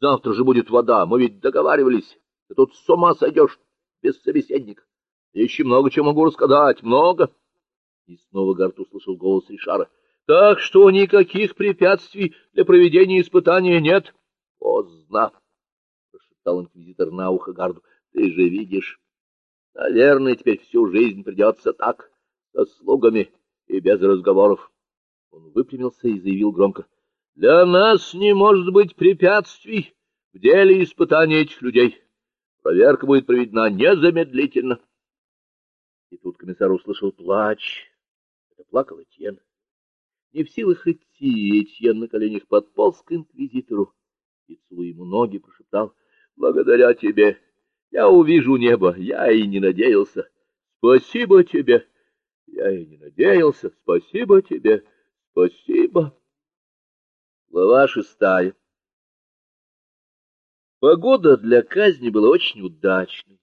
Завтра же будет вода, мы ведь договаривались. Ты тут с ума сойдешь без собеседника. Еще много чего могу рассказать, много. И снова Гарт услышал голос Ришара. Так что никаких препятствий для проведения испытания нет. Поздно, прошептал инквизитор на ухо Гарду. Ты же видишь, наверное, теперь всю жизнь придется так, со слугами и без разговоров. Он выпрямился и заявил громко. — Для нас не может быть препятствий в деле испытания этих людей. Проверка будет проведена незамедлительно. И тут комиссар услышал плач. Это плакал Этьен. Не в силах идти, Этьен на коленях подполз к инквизитору и, целуя ему ноги, прошептал, — Благодаря тебе я увижу небо, я и не надеялся. Спасибо тебе. Я и не надеялся. Спасибо тебе. Спасибо. Глава шестая. Погода для казни была очень удачной.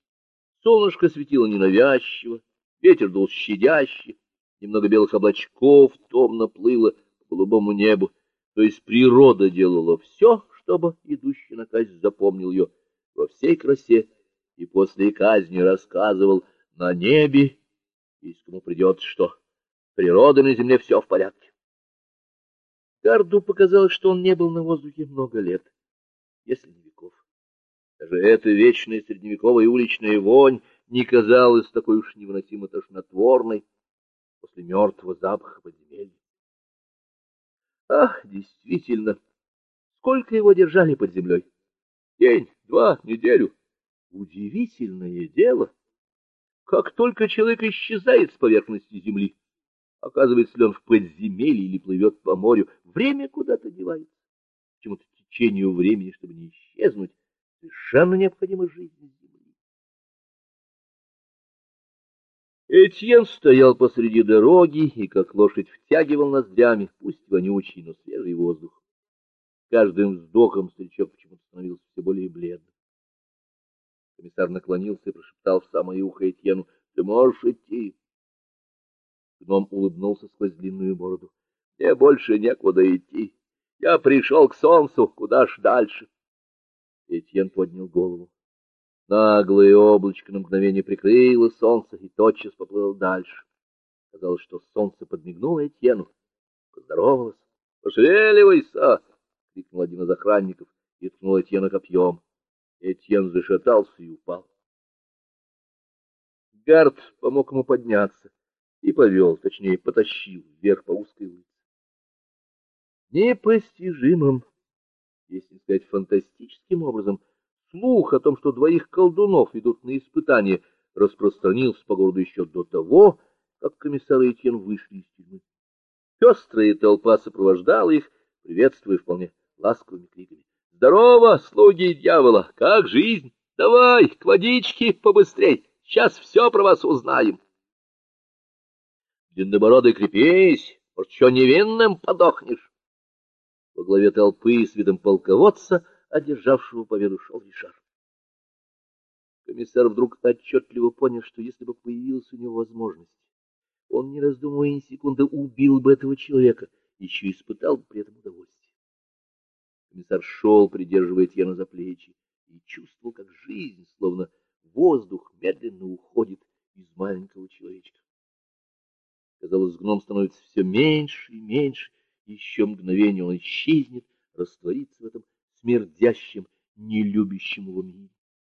Солнышко светило ненавязчиво, ветер дул щадяще, немного белых облачков томно плыло по голубому небу. То есть природа делала все, чтобы идущий на казнь запомнил ее во всей красе и после казни рассказывал на небе, если кому придется, что природа на земле все в порядке. Гарду показалось, что он не был на воздухе много лет, если не веков. Даже эта вечная средневековая уличная вонь не казалась такой уж невыносимо тошнотворной после мертвого запаха подземелья. Ах, действительно, сколько его держали под землей? День, два, неделю. Удивительное дело! Как только человек исчезает с поверхности земли, оказывается ли он в подземелье или плывет по морю, время куда-то девается. Почему-то течению времени, чтобы не исчезнуть, совершенно необходима жизнь земли. Этьен стоял посреди дороги и, как лошадь, втягивал ноздрями, пусть вонючий, но свежий воздух. Каждым вздохом старичок почему-то становился все более бледным. Комиссар наклонился и прошептал в самое ухо Этьену, — Ты можешь идти. Гном улыбнулся сквозь длинную бороду. — Мне больше некуда идти. Я пришел к солнцу, куда ж дальше? Этьен поднял голову. Наглое облачко на мгновение прикрыло солнце и тотчас поплыло дальше. Казалось, что солнце подмигнуло Этьену. Поздоровалось. — Пошевеливайся! — крикнул один из охранников и ткнул Этьена копьем. Этьен зашатался и упал. Гард помог ему подняться и повел, точнее, потащил вверх по узкой улице. Непостижимым, если сказать фантастическим образом, слух о том, что двоих колдунов идут на испытание, распространился по городу еще до того, как комиссар и Этьен вышли из тюрьмы. Пестрая толпа сопровождала их, приветствуя вполне ласковыми криками. Здорово, слуги дьявола! Как жизнь? Давай, к водичке побыстрей! Сейчас все про вас узнаем. Длиннобородый крепись, может, еще невинным подохнешь. Во главе толпы с видом полководца, одержавшего победу, шел Ришар. Комиссар вдруг отчетливо понял, что если бы появилась у него возможность, он, не раздумывая ни секунды, убил бы этого человека, еще испытал бы при этом удовольствие. Комиссар шел, придерживая Этьена за плечи, и чувствовал, как жизнь, словно воздух, медленно уходит Казалось, гном становится все меньше и меньше, еще мгновение он исчезнет, растворится в этом смердящем, нелюбящем его мире.